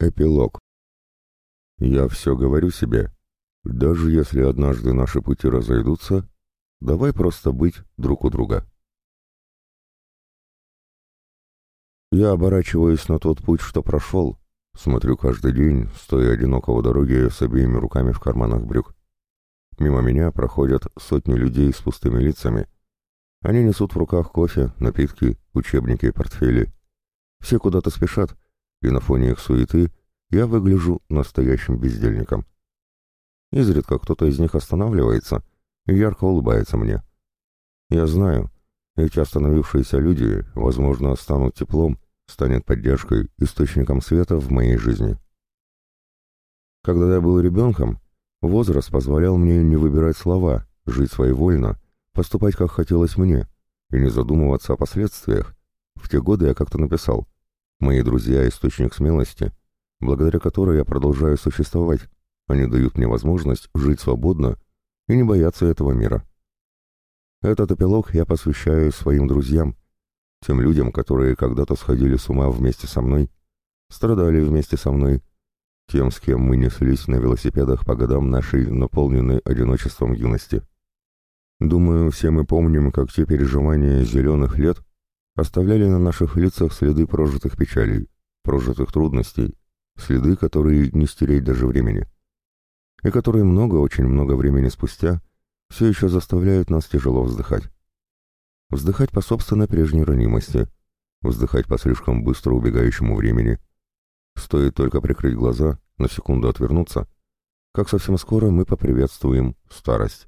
Эпилог. Я все говорю себе, даже если однажды наши пути разойдутся, давай просто быть друг у друга. Я оборачиваюсь на тот путь, что прошел, смотрю каждый день, стоя одиноко у дороги с обеими руками в карманах брюк. Мимо меня проходят сотни людей с пустыми лицами. Они несут в руках кофе, напитки, учебники и портфели. Все куда-то спешат, и на фоне их суеты я выгляжу настоящим бездельником. Изредка кто-то из них останавливается и ярко улыбается мне. Я знаю, эти остановившиеся люди, возможно, станут теплом, станет поддержкой, источником света в моей жизни. Когда я был ребенком, возраст позволял мне не выбирать слова, жить своевольно, поступать как хотелось мне и не задумываться о последствиях. В те годы я как-то написал — Мои друзья — источник смелости, благодаря которой я продолжаю существовать. Они дают мне возможность жить свободно и не бояться этого мира. Этот эпилог я посвящаю своим друзьям, тем людям, которые когда-то сходили с ума вместе со мной, страдали вместе со мной, тем, с кем мы неслись на велосипедах по годам нашей наполненной одиночеством юности. Думаю, все мы помним, как те переживания зеленых лет оставляли на наших лицах следы прожитых печалей, прожитых трудностей, следы, которые не стереть даже времени, и которые много, очень много времени спустя все еще заставляют нас тяжело вздыхать. Вздыхать по собственной прежней ранимости, вздыхать по слишком быстро убегающему времени. Стоит только прикрыть глаза, на секунду отвернуться, как совсем скоро мы поприветствуем старость.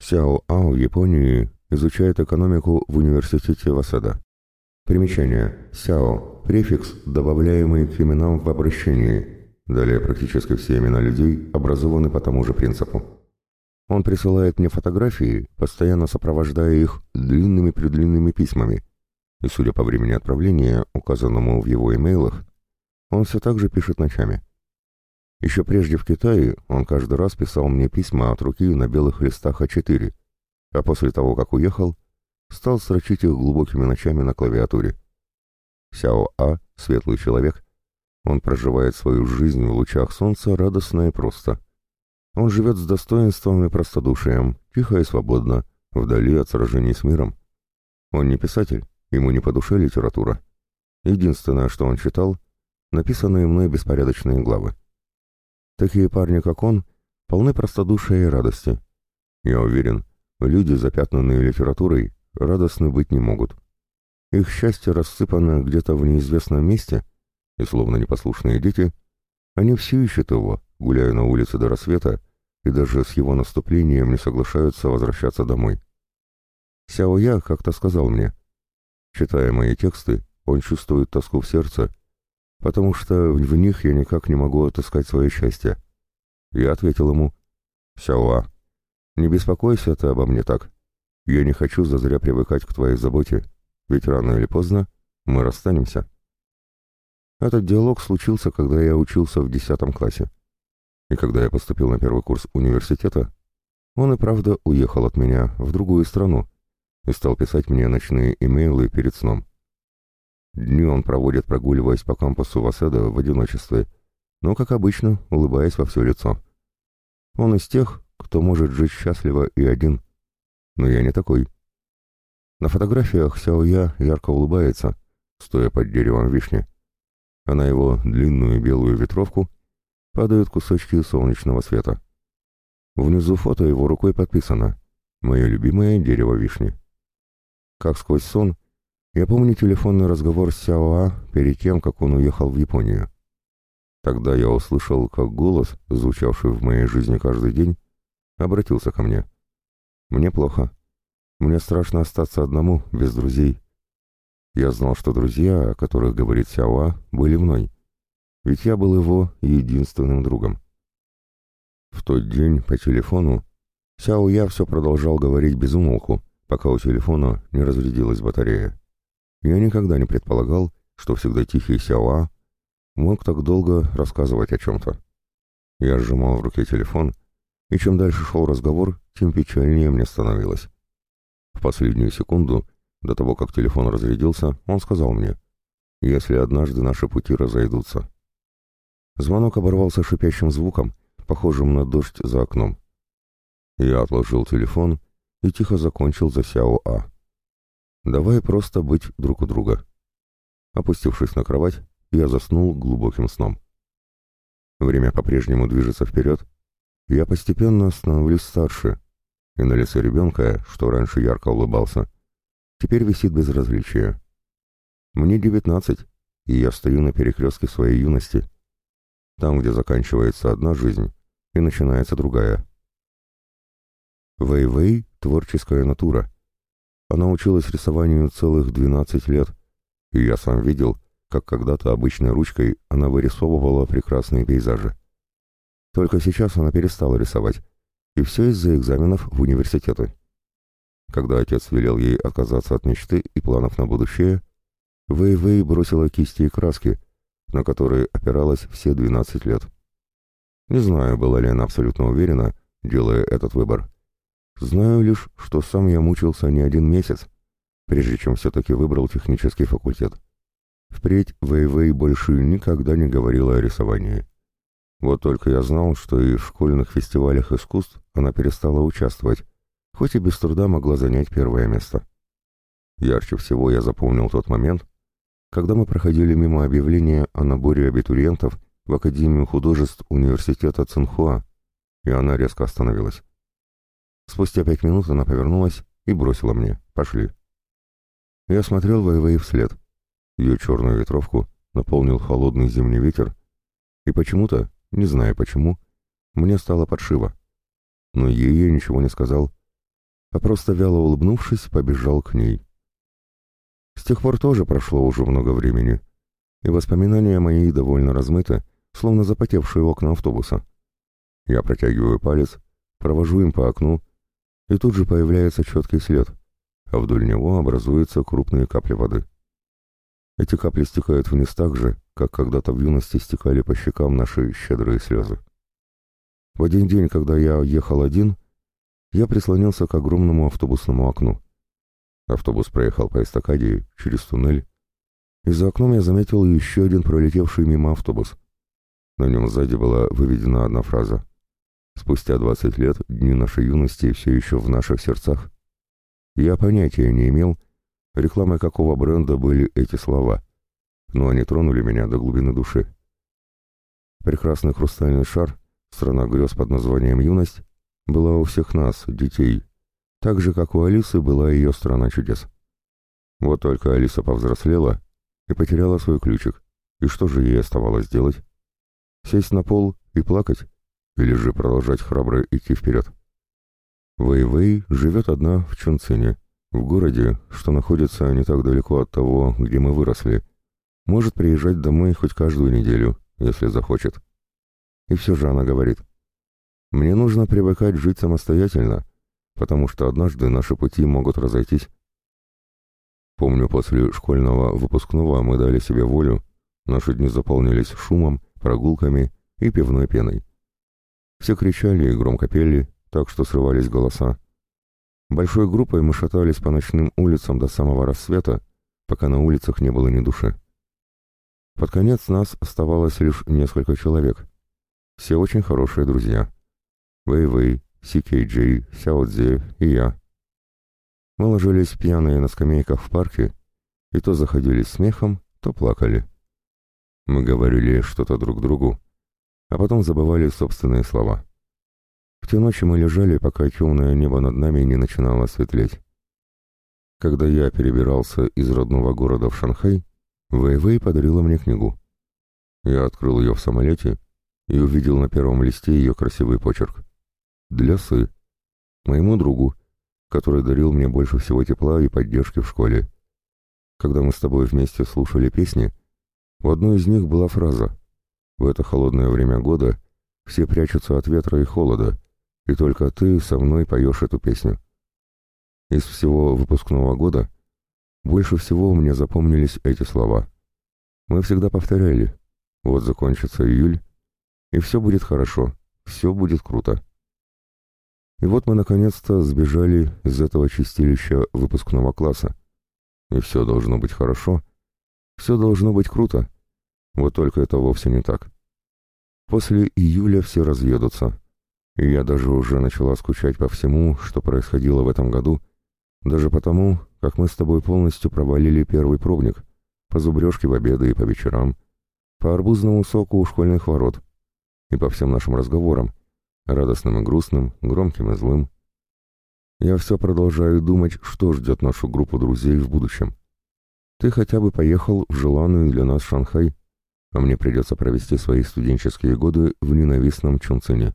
Сяо Ао в Японии Изучает экономику в университете Васада. Примечание. Сяо. Префикс, добавляемый к именам в обращении. Далее практически все имена людей образованы по тому же принципу. Он присылает мне фотографии, постоянно сопровождая их длинными-предлинными письмами. И судя по времени отправления, указанному в его имейлах, он все так же пишет ночами. Еще прежде в Китае он каждый раз писал мне письма от руки на белых листах А4, а после того, как уехал, стал строчить их глубокими ночами на клавиатуре. Сяо А — светлый человек. Он проживает свою жизнь в лучах солнца радостно и просто. Он живет с достоинством и простодушием, тихо и свободно, вдали от сражений с миром. Он не писатель, ему не по душе литература. Единственное, что он читал, написанные мной беспорядочные главы. Такие парни, как он, полны простодушия и радости. Я уверен, Люди, запятнанные литературой, радостны быть не могут. Их счастье рассыпано где-то в неизвестном месте, и словно непослушные дети, они все ищут его, гуляя на улице до рассвета, и даже с его наступлением не соглашаются возвращаться домой. Сяо Я как-то сказал мне, читая мои тексты, он чувствует тоску в сердце, потому что в них я никак не могу отыскать свое счастье. Я ответил ему, «Сяоа, не беспокойся ты обо мне так. Я не хочу зазря привыкать к твоей заботе, ведь рано или поздно мы расстанемся. Этот диалог случился, когда я учился в десятом классе. И когда я поступил на первый курс университета, он и правда уехал от меня в другую страну и стал писать мне ночные имейлы перед сном. Дни он проводит, прогуливаясь по кампусу Васеда в одиночестве, но, как обычно, улыбаясь во все лицо. Он из тех, кто может жить счастливо и один. Но я не такой. На фотографиях Сяо Я ярко улыбается, стоя под деревом вишни, а на его длинную белую ветровку падают кусочки солнечного света. Внизу фото его рукой подписано «Мое любимое дерево вишни». Как сквозь сон, я помню телефонный разговор с Сяо А перед тем, как он уехал в Японию. Тогда я услышал, как голос, звучавший в моей жизни каждый день, обратился ко мне. «Мне плохо. Мне страшно остаться одному, без друзей. Я знал, что друзья, о которых говорит Сяоа, были мной. Ведь я был его единственным другом. В тот день по телефону Сяо Я все продолжал говорить без умолку, пока у телефона не разрядилась батарея. Я никогда не предполагал, что всегда тихий Сяоа мог так долго рассказывать о чем-то. Я сжимал в руке телефон и чем дальше шел разговор, тем печальнее мне становилось. В последнюю секунду, до того, как телефон разрядился, он сказал мне, если однажды наши пути разойдутся. Звонок оборвался шипящим звуком, похожим на дождь за окном. Я отложил телефон и тихо закончил за Сяо А. «Давай просто быть друг у друга». Опустившись на кровать, я заснул глубоким сном. Время по-прежнему движется вперед. Я постепенно становлюсь старше, и на лице ребенка, что раньше ярко улыбался, теперь висит безразличие. Мне девятнадцать, и я стою на перекрестке своей юности, там, где заканчивается одна жизнь и начинается другая. Вэй-Вэй — творческая натура. Она училась рисованию целых 12 лет, и я сам видел, как когда-то обычной ручкой она вырисовывала прекрасные пейзажи. Только сейчас она перестала рисовать, и все из-за экзаменов в университеты. Когда отец велел ей отказаться от мечты и планов на будущее, Вэй-Вэй бросила кисти и краски, на которые опиралась все 12 лет. Не знаю, была ли она абсолютно уверена, делая этот выбор. Знаю лишь, что сам я мучился не один месяц, прежде чем все-таки выбрал технический факультет. Впредь Вэй-Вэй больше никогда не говорила о рисовании. Вот только я знал, что и в школьных фестивалях искусств она перестала участвовать, хоть и без труда могла занять первое место. Ярче всего я запомнил тот момент, когда мы проходили мимо объявления о наборе абитуриентов в Академию художеств университета Цинхуа, и она резко остановилась. Спустя пять минут она повернулась и бросила мне «Пошли». Я смотрел Вэйвэй вслед. Ее черную ветровку наполнил холодный зимний ветер, и почему-то, не знаю почему, мне стало подшиво. Но ей я ничего не сказал, а просто вяло улыбнувшись, побежал к ней. С тех пор тоже прошло уже много времени, и воспоминания мои довольно размыты, словно запотевшие окна автобуса. Я протягиваю палец, провожу им по окну, и тут же появляется четкий след, а вдоль него образуются крупные капли воды. Эти капли стекают вниз так же, как когда-то в юности стекали по щекам наши щедрые слезы. В один день, когда я ехал один, я прислонился к огромному автобусному окну. Автобус проехал по эстакаде через туннель, и за окном я заметил еще один пролетевший мимо автобус. На нем сзади была выведена одна фраза. «Спустя двадцать лет дни нашей юности все еще в наших сердцах». Я понятия не имел, рекламой какого бренда были эти слова, но они тронули меня до глубины души. Прекрасный хрустальный шар, страна грез под названием «Юность», была у всех нас, детей, так же, как у Алисы была ее страна чудес. Вот только Алиса повзрослела и потеряла свой ключик. И что же ей оставалось делать? Сесть на пол и плакать? Или же продолжать храбро идти вперед? Вэй-Вэй живет одна в Чунцине, в городе, что находится не так далеко от того, где мы выросли. Может приезжать домой хоть каждую неделю, если захочет. И все же она говорит, «Мне нужно привыкать жить самостоятельно, потому что однажды наши пути могут разойтись. Помню, после школьного выпускного мы дали себе волю, наши дни заполнились шумом, прогулками и пивной пеной. Все кричали и громко пели, так что срывались голоса. Большой группой мы шатались по ночным улицам до самого рассвета, пока на улицах не было ни души. Под конец нас оставалось лишь несколько человек. Все очень хорошие друзья. Вэй-Вэй, Си-Кей-Джей, Сяо Цзи и я. Мы ложились пьяные на скамейках в парке и то заходили смехом, то плакали. Мы говорили что-то друг другу, а потом забывали собственные слова. В те ночи мы лежали, пока темное небо над нами не начинало светлеть. Когда я перебирался из родного города в Шанхай, Вэй-Вэй подарила мне книгу. Я открыл ее в самолете и увидел на первом листе ее красивый почерк для Сы, моему другу, который дарил мне больше всего тепла и поддержки в школе. Когда мы с тобой вместе слушали песни, в одной из них была фраза «В это холодное время года все прячутся от ветра и холода, и только ты со мной поешь эту песню». Из всего выпускного года больше всего мне запомнились эти слова. Мы всегда повторяли «Вот закончится июль, и все будет хорошо, все будет круто». И вот мы наконец-то сбежали из этого чистилища выпускного класса. И все должно быть хорошо. Все должно быть круто. Вот только это вовсе не так. После июля все разъедутся. И я даже уже начала скучать по всему, что происходило в этом году, даже потому, как мы с тобой полностью провалили первый пробник, по зубрежке в обеды и по вечерам, по арбузному соку у школьных ворот и по всем нашим разговорам, радостным и грустным, громким и злым. Я все продолжаю думать, что ждет нашу группу друзей в будущем. Ты хотя бы поехал в желанную для нас Шанхай, а мне придется провести свои студенческие годы в ненавистном Чунцине.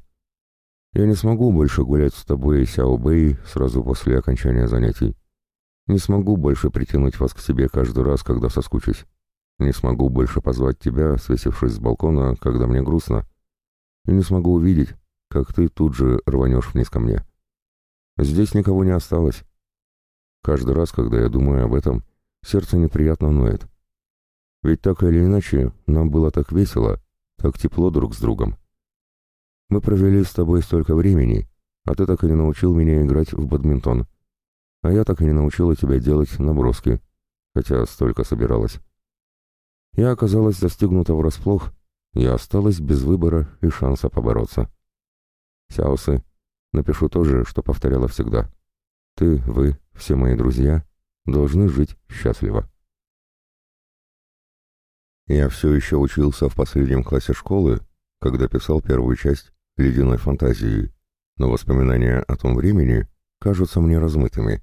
Я не смогу больше гулять с тобой и Сяо Бэй сразу после окончания занятий. Не смогу больше притянуть вас к себе каждый раз, когда соскучусь. Не смогу больше позвать тебя, свесившись с балкона, когда мне грустно. И не смогу увидеть, как ты тут же рванешь вниз ко мне. Здесь никого не осталось. Каждый раз, когда я думаю об этом, сердце неприятно ноет. Ведь так или иначе, нам было так весело, так тепло друг с другом. Мы провели с тобой столько времени, а ты так и не научил меня играть в бадминтон. А я так и не научила тебя делать наброски, хотя столько собиралась. Я оказалась застигнута врасплох, я осталась без выбора и шанса побороться. Сяосы, напишу то же, что повторяла всегда. Ты, вы, все мои друзья, должны жить счастливо. Я все еще учился в последнем классе школы, когда писал первую часть «Ледяной фантазии», но воспоминания о том времени кажутся мне размытыми.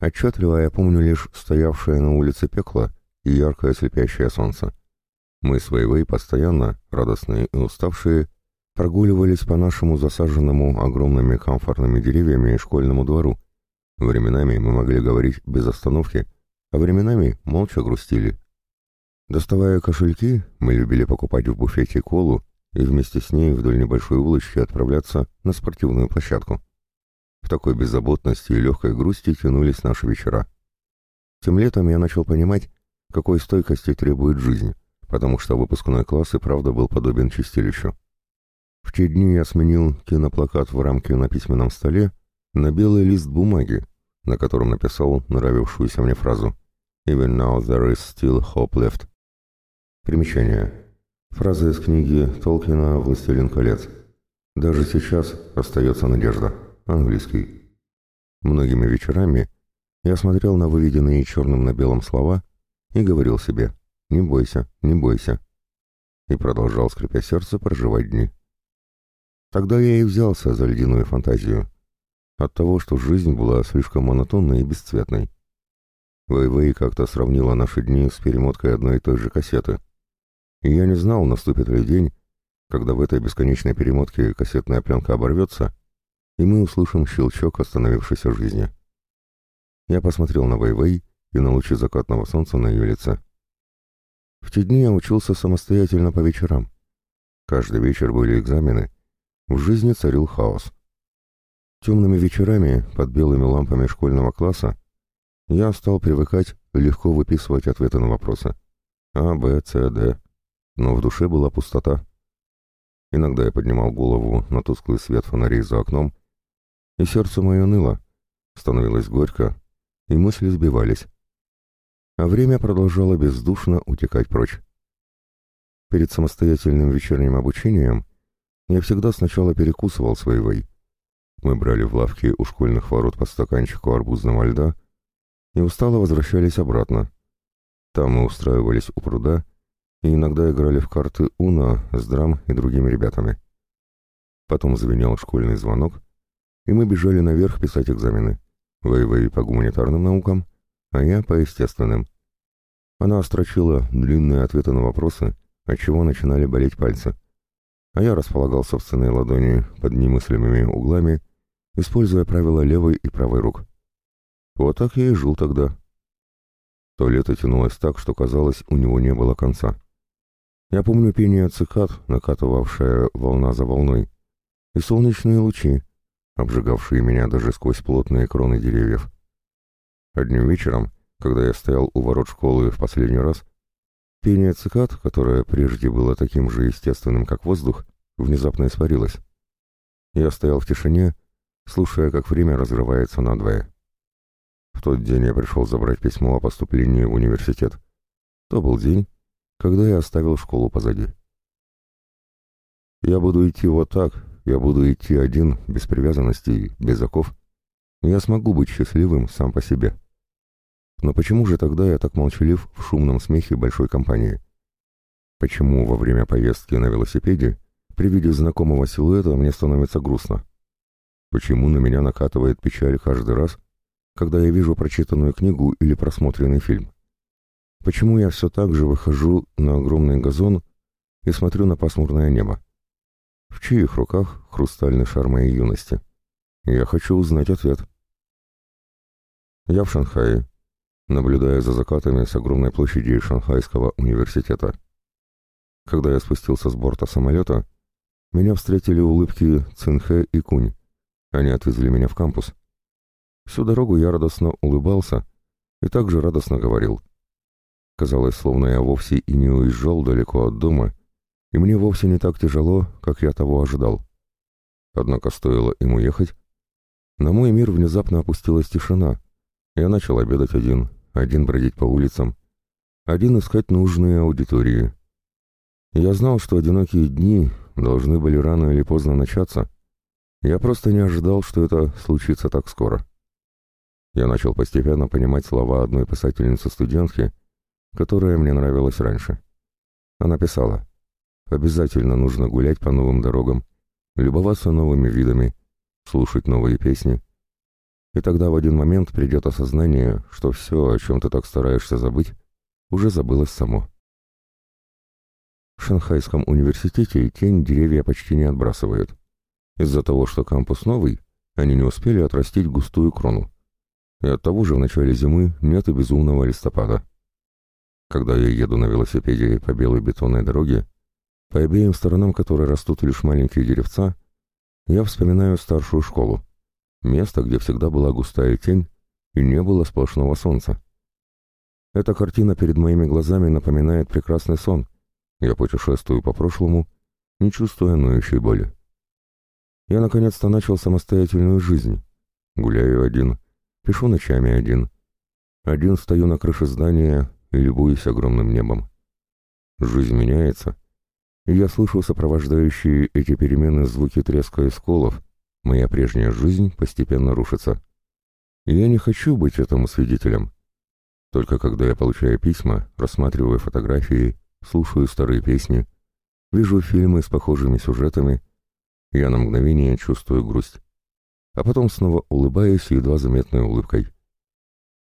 Отчетливо я помню лишь стоявшее на улице пекло и яркое слепящее солнце. Мы с Вейвей постоянно, радостные и уставшие, прогуливались по нашему засаженному огромными комфортными деревьями школьному двору. Временами мы могли говорить без остановки, а временами молча грустили. Доставая кошельки, мы любили покупать в буфете колу и вместе с ней вдоль небольшой улочки отправляться на спортивную площадку. В такой беззаботности и легкой грусти тянулись наши вечера. Тем летом я начал понимать, какой стойкости требует жизнь, потому что выпускной класс и правда был подобен чистилищу. В те дни я сменил киноплакат в рамке на письменном столе на белый лист бумаги, на котором написал нравившуюся мне фразу «Even now there is still hope left». Примечание. Фраза из книги Толкина «Властелин колец». «Даже сейчас остается надежда». Английский. Многими вечерами я смотрел на выведенные черным на белом слова и говорил себе «Не бойся, не бойся». И продолжал, скрипя сердце, проживать дни. Тогда я и взялся за ледяную фантазию. От того, что жизнь была слишком монотонной и бесцветной. Вэй-Вэй как-то сравнила наши дни с перемоткой одной и той же кассеты. И я не знал, наступит ли день, когда в этой бесконечной перемотке кассетная пленка оборвется, и мы услышим щелчок остановившейся жизни. Я посмотрел на Вэй-Вэй и на лучи закатного солнца на ее лице. В те дни я учился самостоятельно по вечерам. Каждый вечер были экзамены, в жизни царил хаос. Темными вечерами под белыми лампами школьного класса я стал привыкать легко выписывать ответы на вопросы. А, Б, С, Д. Но в душе была пустота. Иногда я поднимал голову на тусклый свет фонарей за окном, и сердце мое ныло, становилось горько, и мысли сбивались. А время продолжало бездушно утекать прочь. Перед самостоятельным вечерним обучением я всегда сначала перекусывал своей вой. Мы брали в лавке у школьных ворот по стаканчику арбузного льда и устало возвращались обратно. Там мы устраивались у пруда и иногда играли в карты Уна с Драм и другими ребятами. Потом звенел школьный звонок, и мы бежали наверх писать экзамены. Вэй-Вэй по гуманитарным наукам, а я по естественным. Она острочила длинные ответы на вопросы, от чего начинали болеть пальцы а я располагал собственные ладони под немыслимыми углами, используя правила левой и правой рук. Вот так я и жил тогда. То лето тянулось так, что казалось, у него не было конца. Я помню пение цикад, накатывавшее волна за волной, и солнечные лучи, обжигавшие меня даже сквозь плотные кроны деревьев. Одним вечером, когда я стоял у ворот школы в последний раз, Пение цикад, которое прежде было таким же естественным, как воздух, внезапно испарилось. Я стоял в тишине, слушая, как время разрывается надвое. В тот день я пришел забрать письмо о поступлении в университет. То был день, когда я оставил школу позади. Я буду идти вот так, я буду идти один, без привязанностей, без оков. Я смогу быть счастливым сам по себе. Но почему же тогда я так молчалив в шумном смехе большой компании? Почему во время поездки на велосипеде при виде знакомого силуэта мне становится грустно? Почему на меня накатывает печаль каждый раз, когда я вижу прочитанную книгу или просмотренный фильм? Почему я все так же выхожу на огромный газон и смотрю на пасмурное небо? В чьих руках хрустальный шар моей юности? Я хочу узнать ответ. Я в Шанхае, наблюдая за закатами с огромной площади Шанхайского университета. Когда я спустился с борта самолета, меня встретили улыбки Цинхэ и Кунь. Они отвезли меня в кампус. Всю дорогу я радостно улыбался и также радостно говорил. Казалось, словно я вовсе и не уезжал далеко от дома, и мне вовсе не так тяжело, как я того ожидал. Однако стоило им уехать, на мой мир внезапно опустилась тишина. Я начал обедать один, один бродить по улицам, один искать нужные аудитории. Я знал, что одинокие дни должны были рано или поздно начаться. Я просто не ожидал, что это случится так скоро. Я начал постепенно понимать слова одной писательницы-студентки, которая мне нравилась раньше. Она писала, «Обязательно нужно гулять по новым дорогам, любоваться новыми видами, слушать новые песни. И тогда в один момент придет осознание, что все, о чем ты так стараешься забыть, уже забылось само». В Шанхайском университете тень деревья почти не отбрасывают. Из-за того, что кампус новый, они не успели отрастить густую крону. И от того же в начале зимы нет и безумного листопада. Когда я еду на велосипеде по белой бетонной дороге, по обеим сторонам которой растут лишь маленькие деревца, я вспоминаю старшую школу, место, где всегда была густая тень и не было сплошного солнца. Эта картина перед моими глазами напоминает прекрасный сон. Я путешествую по прошлому, не чувствуя ноющей боли. Я наконец-то начал самостоятельную жизнь. Гуляю один, пишу ночами один. Один стою на крыше здания и любуюсь огромным небом. Жизнь меняется, и я слышу сопровождающие эти перемены звуки треска и сколов. Моя прежняя жизнь постепенно рушится. И я не хочу быть этому свидетелем. Только когда я получаю письма, рассматриваю фотографии, слушаю старые песни, вижу фильмы с похожими сюжетами, я на мгновение чувствую грусть. А потом снова улыбаюсь едва заметной улыбкой.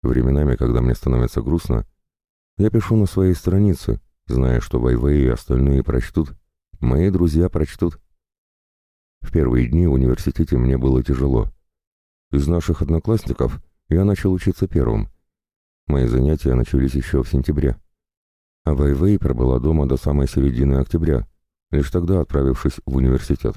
Временами, когда мне становится грустно, я пишу на своей странице, зная, что Вайвей и остальные прочтут. Мои друзья прочтут. В первые дни в университете мне было тяжело. Из наших одноклассников я начал учиться первым. Мои занятия начались еще в сентябре. А Вайвей пробыла дома до самой середины октября, лишь тогда отправившись в университет.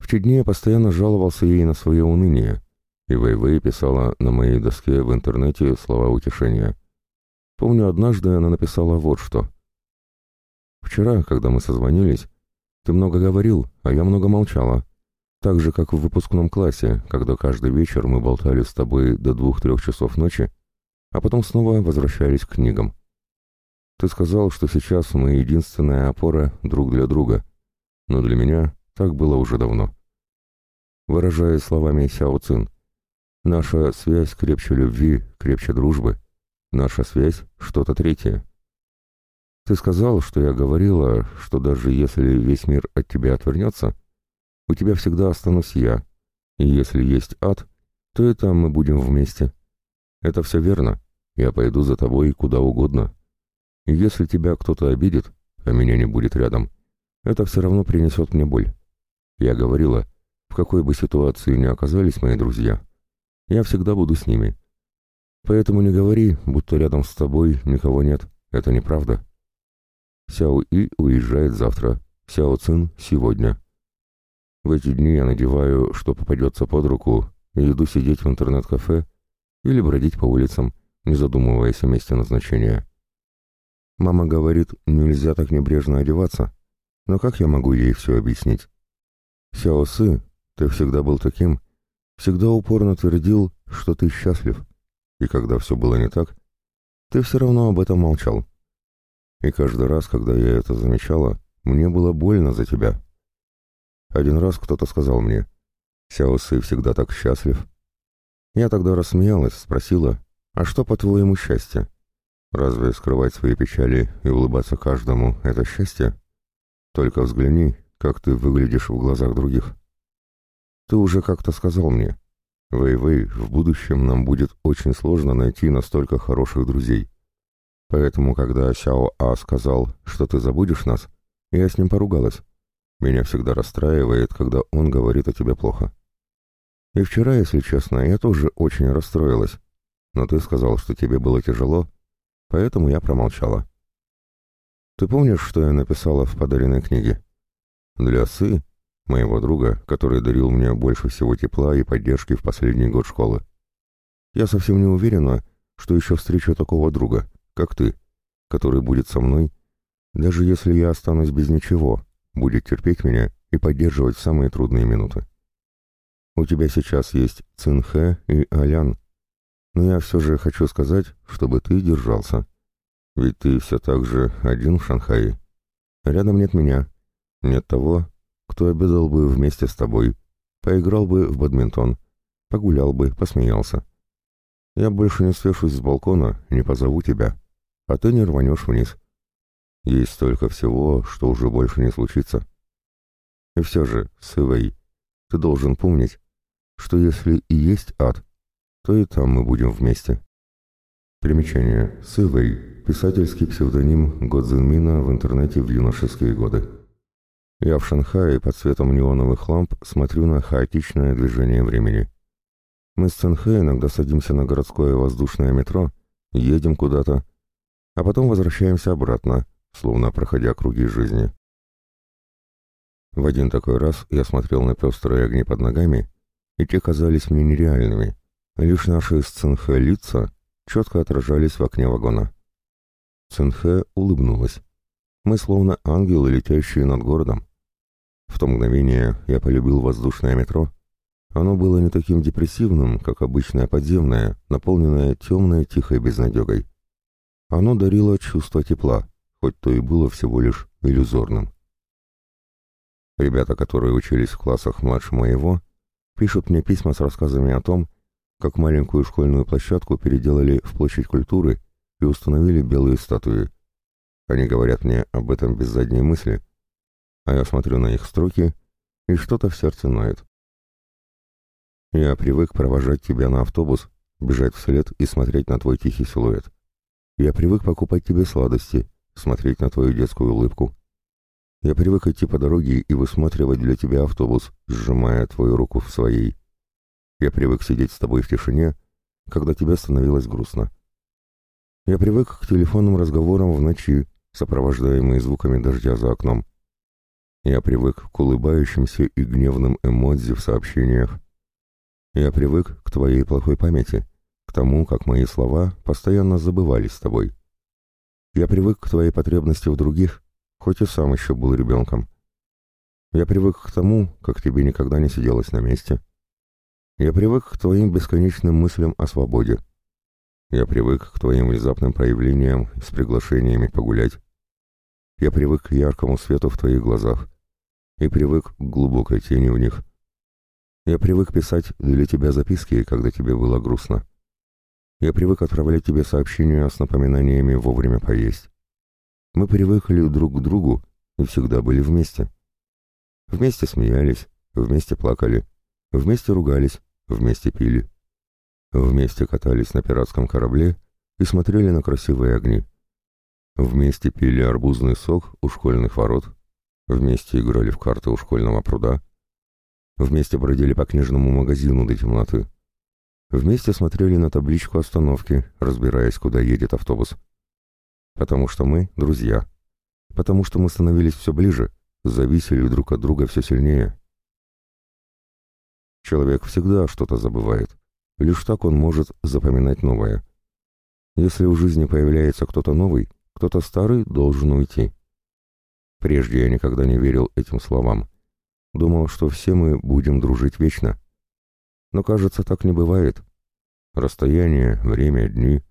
В те дни я постоянно жаловался ей на свое уныние, и Вэйвэй писала на моей доске в интернете слова утешения. Помню, однажды она написала вот что. «Вчера, когда мы созвонились, ты много говорил, а я много молчала. Так же, как в выпускном классе, когда каждый вечер мы болтали с тобой до двух-трех часов ночи, а потом снова возвращались к книгам. Ты сказал, что сейчас мы единственная опора друг для друга, но для меня так было уже давно. Выражая словами Сяо Цин, наша связь крепче любви, крепче дружбы, Наша связь — что-то третье. Ты сказал, что я говорила, что даже если весь мир от тебя отвернется, у тебя всегда останусь я, и если есть ад, то там мы будем вместе. Это все верно, я пойду за тобой куда угодно. И если тебя кто-то обидит, а меня не будет рядом, это все равно принесет мне боль. Я говорила, в какой бы ситуации ни оказались мои друзья, я всегда буду с ними. Поэтому не говори, будто рядом с тобой никого нет. Это неправда. Сяо И уезжает завтра, Сяо Цин сегодня. В эти дни я надеваю, что попадется под руку, и иду сидеть в интернет-кафе или бродить по улицам, не задумываясь о месте назначения. Мама говорит, нельзя так небрежно одеваться, но как я могу ей все объяснить? Сяо Сы, ты всегда был таким, всегда упорно твердил, что ты счастлив. И когда все было не так, ты все равно об этом молчал. И каждый раз, когда я это замечала, мне было больно за тебя. Один раз кто-то сказал мне, «Сяо Сы всегда так счастлив». Я тогда рассмеялась, спросила, «А что, по-твоему, счастье? Разве скрывать свои печали и улыбаться каждому — это счастье? Только взгляни, как ты выглядишь в глазах других. Ты уже как-то сказал мне, Вэй-Вэй, в будущем нам будет очень сложно найти настолько хороших друзей. Поэтому, когда Сяо А сказал, что ты забудешь нас, я с ним поругалась. Меня всегда расстраивает, когда он говорит о тебе плохо. И вчера, если честно, я тоже очень расстроилась. Но ты сказал, что тебе было тяжело, поэтому я промолчала. Ты помнишь, что я написала в подаренной книге? Для Сы, моего друга, который дарил мне больше всего тепла и поддержки в последний год школы. Я совсем не уверена, что еще встречу такого друга, как ты, который будет со мной, даже если я останусь без ничего, будет терпеть меня и поддерживать в самые трудные минуты. У тебя сейчас есть Цинхэ и Алян, но я все же хочу сказать, чтобы ты держался. Ведь ты все так же один в Шанхае. Рядом нет меня, нет того, кто обедал бы вместе с тобой, поиграл бы в бадминтон, погулял бы, посмеялся. Я больше не свешусь с балкона, не позову тебя, а ты не рванешь вниз. Есть столько всего, что уже больше не случится. И все же, Сывей, ты должен помнить, что если и есть ад, то и там мы будем вместе. Примечание. Сывей. Писательский псевдоним Годзинмина в интернете в юношеские годы. Я в Шанхае под светом неоновых ламп смотрю на хаотичное движение времени. Мы с Цинхэ иногда садимся на городское воздушное метро, едем куда-то, а потом возвращаемся обратно, словно проходя круги жизни. В один такой раз я смотрел на пестрые огни под ногами, и те казались мне нереальными. Лишь наши с Цинхэ лица четко отражались в окне вагона. Цинхэ улыбнулась. Мы словно ангелы, летящие над городом. В то мгновение я полюбил воздушное метро. Оно было не таким депрессивным, как обычное подземное, наполненное темной тихой безнадегой. Оно дарило чувство тепла, хоть то и было всего лишь иллюзорным. Ребята, которые учились в классах младше моего, пишут мне письма с рассказами о том, как маленькую школьную площадку переделали в площадь культуры и установили белые статуи. Они говорят мне об этом без задней мысли, а я смотрю на их строки, и что-то в сердце ноет. Я привык провожать тебя на автобус, бежать вслед и смотреть на твой тихий силуэт. Я привык покупать тебе сладости, смотреть на твою детскую улыбку. Я привык идти по дороге и высматривать для тебя автобус, сжимая твою руку в своей. Я привык сидеть с тобой в тишине, когда тебе становилось грустно. Я привык к телефонным разговорам в ночи, сопровождаемые звуками дождя за окном. Я привык к улыбающимся и гневным эмодзи в сообщениях. Я привык к твоей плохой памяти, к тому, как мои слова постоянно забывались с тобой. Я привык к твоей потребности в других, хоть и сам еще был ребенком. Я привык к тому, как тебе никогда не сиделось на месте. Я привык к твоим бесконечным мыслям о свободе. Я привык к твоим внезапным проявлениям с приглашениями погулять. Я привык к яркому свету в твоих глазах и привык к глубокой тени в них. Я привык писать для тебя записки, когда тебе было грустно. Я привык отправлять тебе сообщения с напоминаниями вовремя поесть. Мы привыкли друг к другу и всегда были вместе. Вместе смеялись, вместе плакали, вместе ругались, вместе пили. Вместе катались на пиратском корабле и смотрели на красивые огни. Вместе пили арбузный сок у школьных ворот, вместе играли в карты у школьного пруда, вместе бродили по книжному магазину до темноты. Вместе смотрели на табличку остановки, разбираясь, куда едет автобус. Потому что мы — друзья. Потому что мы становились все ближе, зависели друг от друга все сильнее. Человек всегда что-то забывает. Лишь так он может запоминать новое. Если в жизни появляется кто-то новый, кто-то старый должен уйти. Прежде я никогда не верил этим словам. Думал, что все мы будем дружить вечно. Но, кажется, так не бывает. Расстояние, время, дни.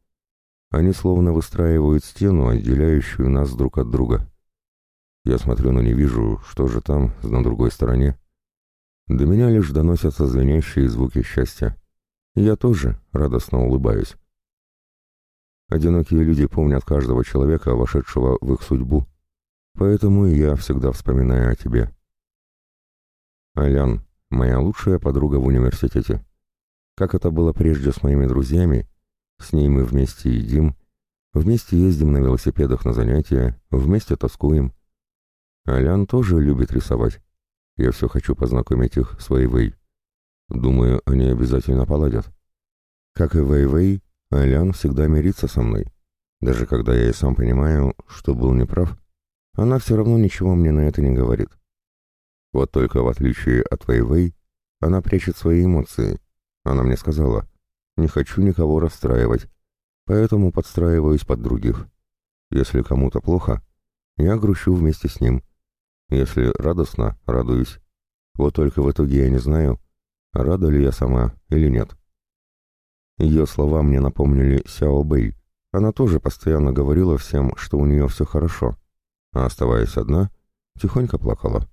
Они словно выстраивают стену, отделяющую нас друг от друга. Я смотрю, но не вижу, что же там, на другой стороне. До меня лишь доносятся звенящие звуки счастья. я тоже радостно улыбаюсь. Одинокие люди помнят каждого человека, вошедшего в их судьбу. Поэтому и я всегда вспоминаю о тебе. Алян, моя лучшая подруга в университете. Как это было прежде с моими друзьями, с ней мы вместе едим, вместе ездим на велосипедах на занятия, вместе тоскуем. Алян тоже любит рисовать. Я все хочу познакомить их с Вэйвэй. Думаю, они обязательно поладят. Как и Вэйвэй, Алян всегда мирится со мной. Даже когда я и сам понимаю, что был неправ, она все равно ничего мне на это не говорит. Вот только в отличие от Вэйвэй, она прячет свои эмоции. Она мне сказала, не хочу никого расстраивать, поэтому подстраиваюсь под других. Если кому-то плохо, я грущу вместе с ним. Если радостно, радуюсь. Вот только в итоге я не знаю, рада ли я сама или нет. Ее слова мне напомнили Сяо Бэй. Она тоже постоянно говорила всем, что у нее все хорошо, а оставаясь одна, тихонько плакала.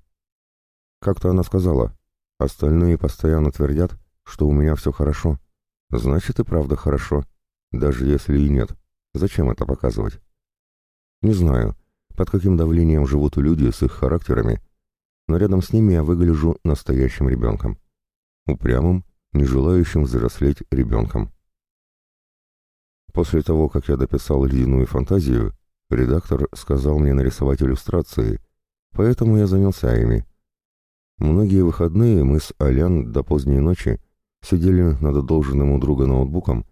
Как-то она сказала, остальные постоянно твердят, что у меня все хорошо, Значит и правда хорошо, даже если и нет. Зачем это показывать? Не знаю, под каким давлением живут люди с их характерами, но рядом с ними я выгляжу настоящим ребенком. Упрямым, не желающим взрослеть ребенком. После того, как я дописал ледяную фантазию, редактор сказал мне нарисовать иллюстрации, поэтому я занялся ими. Многие выходные мы с Алян до поздней ночи сидели над одолженным у друга ноутбуком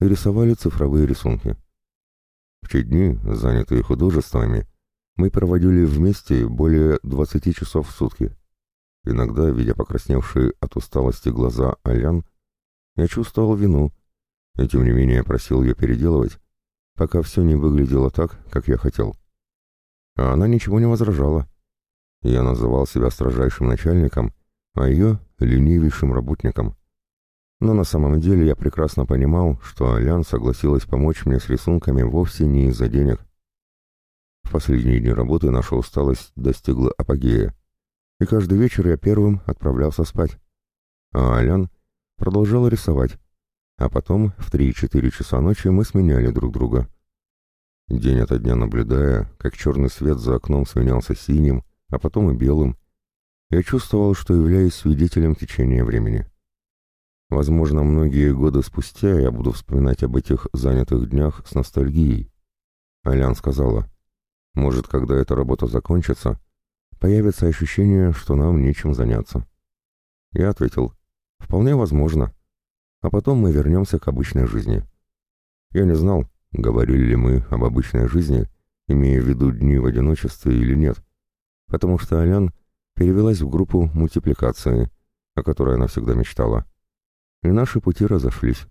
и рисовали цифровые рисунки. В те дни, занятые художествами, мы проводили вместе более 20 часов в сутки. Иногда, видя покрасневшие от усталости глаза Алян, я чувствовал вину, и тем не менее просил ее переделывать, пока все не выглядело так, как я хотел. А она ничего не возражала. Я называл себя строжайшим начальником, а ее — ленивейшим работником. Но на самом деле я прекрасно понимал, что Алян согласилась помочь мне с рисунками вовсе не из-за денег. В последние дни работы наша усталость достигла апогея, и каждый вечер я первым отправлялся спать. А Алян продолжала рисовать, а потом в 3-4 часа ночи мы сменяли друг друга. День ото дня наблюдая, как черный свет за окном сменялся синим, а потом и белым, я чувствовал, что являюсь свидетелем течения времени. Возможно, многие годы спустя я буду вспоминать об этих занятых днях с ностальгией. Алян сказала, может, когда эта работа закончится, появится ощущение, что нам нечем заняться. Я ответил, вполне возможно. А потом мы вернемся к обычной жизни. Я не знал, говорили ли мы об обычной жизни, имея в виду дни в одиночестве или нет, потому что Алян перевелась в группу мультипликации, о которой она всегда мечтала и наши пути разошлись.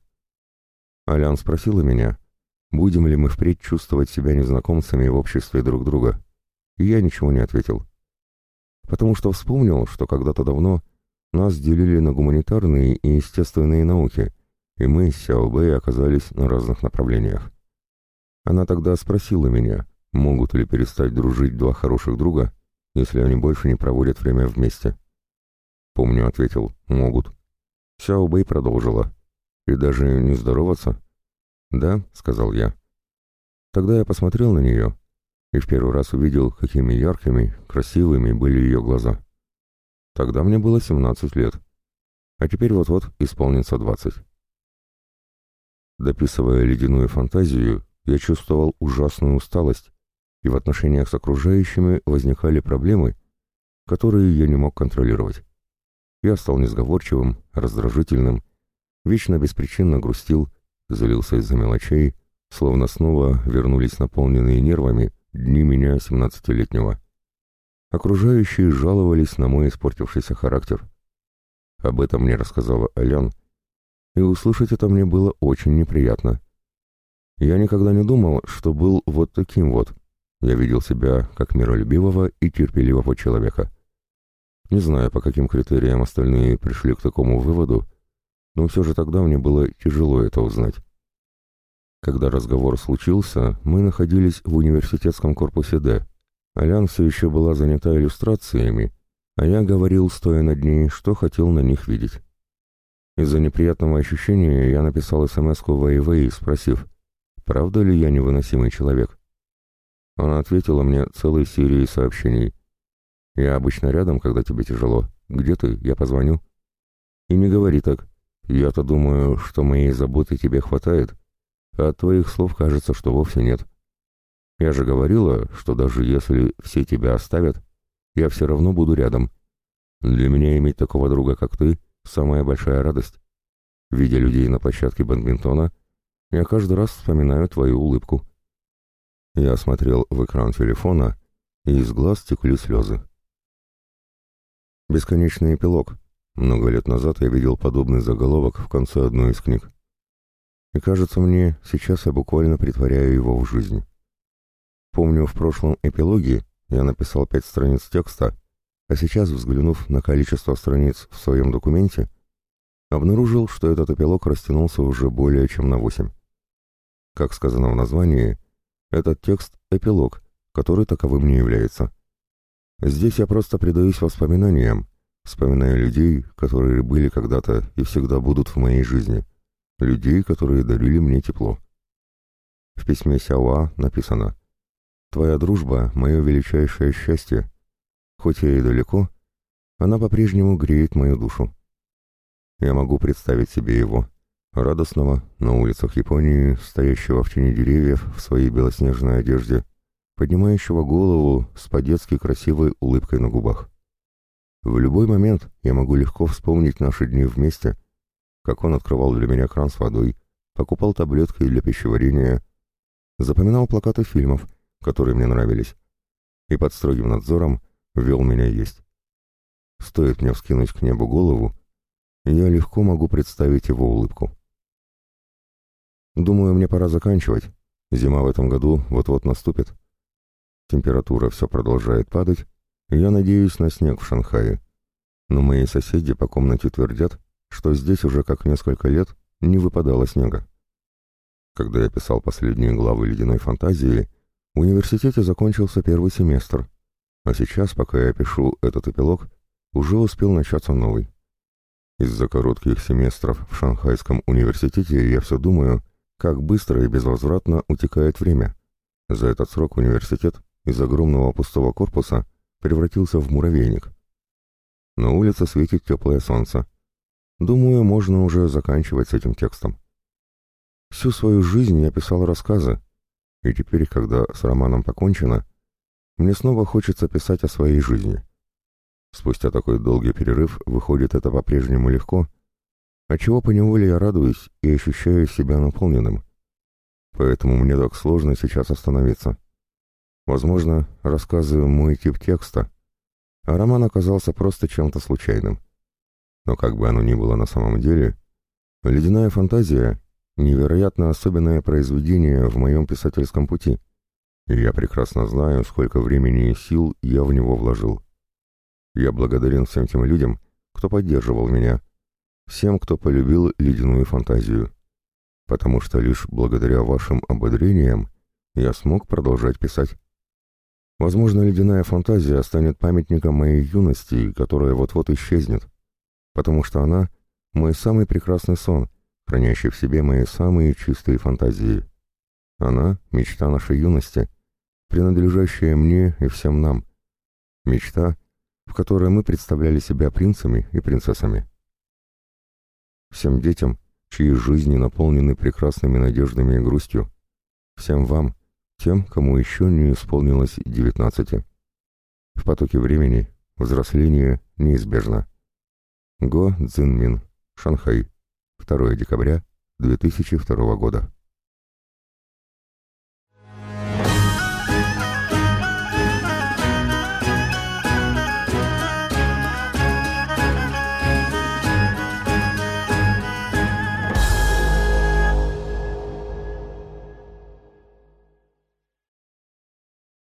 Алян спросила меня, будем ли мы впредь чувствовать себя незнакомцами в обществе друг друга, и я ничего не ответил. Потому что вспомнил, что когда-то давно нас делили на гуманитарные и естественные науки, и мы с Сяо Бэй оказались на разных направлениях. Она тогда спросила меня, могут ли перестать дружить два хороших друга, если они больше не проводят время вместе. Помню, ответил, могут. Сяо Бэй продолжила. «И даже не здороваться?» «Да», — сказал я. Тогда я посмотрел на нее и в первый раз увидел, какими яркими, красивыми были ее глаза. Тогда мне было 17 лет, а теперь вот-вот исполнится 20. Дописывая ледяную фантазию, я чувствовал ужасную усталость, и в отношениях с окружающими возникали проблемы, которые я не мог контролировать. Я стал несговорчивым, раздражительным, вечно беспричинно грустил, залился из-за мелочей, словно снова вернулись наполненные нервами дни меня, семнадцатилетнего. Окружающие жаловались на мой испортившийся характер. Об этом мне рассказала Алян, и услышать это мне было очень неприятно. Я никогда не думал, что был вот таким вот. Я видел себя как миролюбивого и терпеливого человека. Не знаю, по каким критериям остальные пришли к такому выводу, но все же тогда мне было тяжело это узнать. Когда разговор случился, мы находились в университетском корпусе «Д». Алян еще была занята иллюстрациями, а я говорил, стоя над ней, что хотел на них видеть. Из-за неприятного ощущения я написал смс-ку Вэй спросив, правда ли я невыносимый человек. Она ответила мне целой серией сообщений. «Я обычно рядом, когда тебе тяжело. Где ты? Я позвоню». «И не говори так. Я-то думаю, что моей заботы тебе хватает, а от твоих слов кажется, что вовсе нет. Я же говорила, что даже если все тебя оставят, я все равно буду рядом. Для меня иметь такого друга, как ты, самая большая радость. Видя людей на площадке бадминтона, я каждый раз вспоминаю твою улыбку». Я смотрел в экран телефона, и из глаз текли слезы. Бесконечный эпилог. Много лет назад я видел подобный заголовок в конце одной из книг. И кажется мне, сейчас я буквально притворяю его в жизнь. Помню, в прошлом эпилоге я написал пять страниц текста, а сейчас, взглянув на количество страниц в своем документе, обнаружил, что этот эпилог растянулся уже более чем на восемь. Как сказано в названии, этот текст — эпилог, который таковым не является. Здесь я просто предаюсь воспоминаниям, вспоминая людей, которые были когда-то и всегда будут в моей жизни, людей, которые дарили мне тепло. В письме Сяоа написано «Твоя дружба — мое величайшее счастье. Хоть я и далеко, она по-прежнему греет мою душу. Я могу представить себе его, радостного, на улицах Японии, стоящего в тени деревьев в своей белоснежной одежде, поднимающего голову с по-детски красивой улыбкой на губах. В любой момент я могу легко вспомнить наши дни вместе, как он открывал для меня кран с водой, покупал таблетки для пищеварения, запоминал плакаты фильмов, которые мне нравились, и под строгим надзором вел меня есть. Стоит мне вскинуть к небу голову, я легко могу представить его улыбку. Думаю, мне пора заканчивать. Зима в этом году вот-вот наступит. Температура все продолжает падать, и я надеюсь на снег в Шанхае. Но мои соседи по комнате твердят, что здесь уже как несколько лет не выпадало снега. Когда я писал последние главы «Ледяной фантазии», в университете закончился первый семестр, а сейчас, пока я пишу этот эпилог, уже успел начаться новый. Из-за коротких семестров в Шанхайском университете я все думаю, как быстро и безвозвратно утекает время. За этот срок университет из огромного пустого корпуса превратился в муравейник. На улице светит теплое солнце. Думаю, можно уже заканчивать с этим текстом. Всю свою жизнь я писал рассказы, и теперь, когда с романом покончено, мне снова хочется писать о своей жизни. Спустя такой долгий перерыв выходит это по-прежнему легко — отчего поневоле я радуюсь и ощущаю себя наполненным. Поэтому мне так сложно сейчас остановиться. Возможно, рассказываю мой тип текста, а роман оказался просто чем-то случайным. Но как бы оно ни было на самом деле, «Ледяная фантазия» — невероятно особенное произведение в моем писательском пути, я прекрасно знаю, сколько времени и сил я в него вложил. Я благодарен всем тем людям, кто поддерживал меня — всем, кто полюбил ледяную фантазию, потому что лишь благодаря вашим ободрениям я смог продолжать писать. Возможно, ледяная фантазия станет памятником моей юности, которая вот-вот исчезнет, потому что она — мой самый прекрасный сон, хранящий в себе мои самые чистые фантазии. Она — мечта нашей юности, принадлежащая мне и всем нам. Мечта, в которой мы представляли себя принцами и принцессами всем детям, чьи жизни наполнены прекрасными надеждами и грустью, всем вам, тем, кому еще не исполнилось девятнадцати. В потоке времени взросление неизбежно. Го Цзинмин, Шанхай, 2 декабря 2002 года.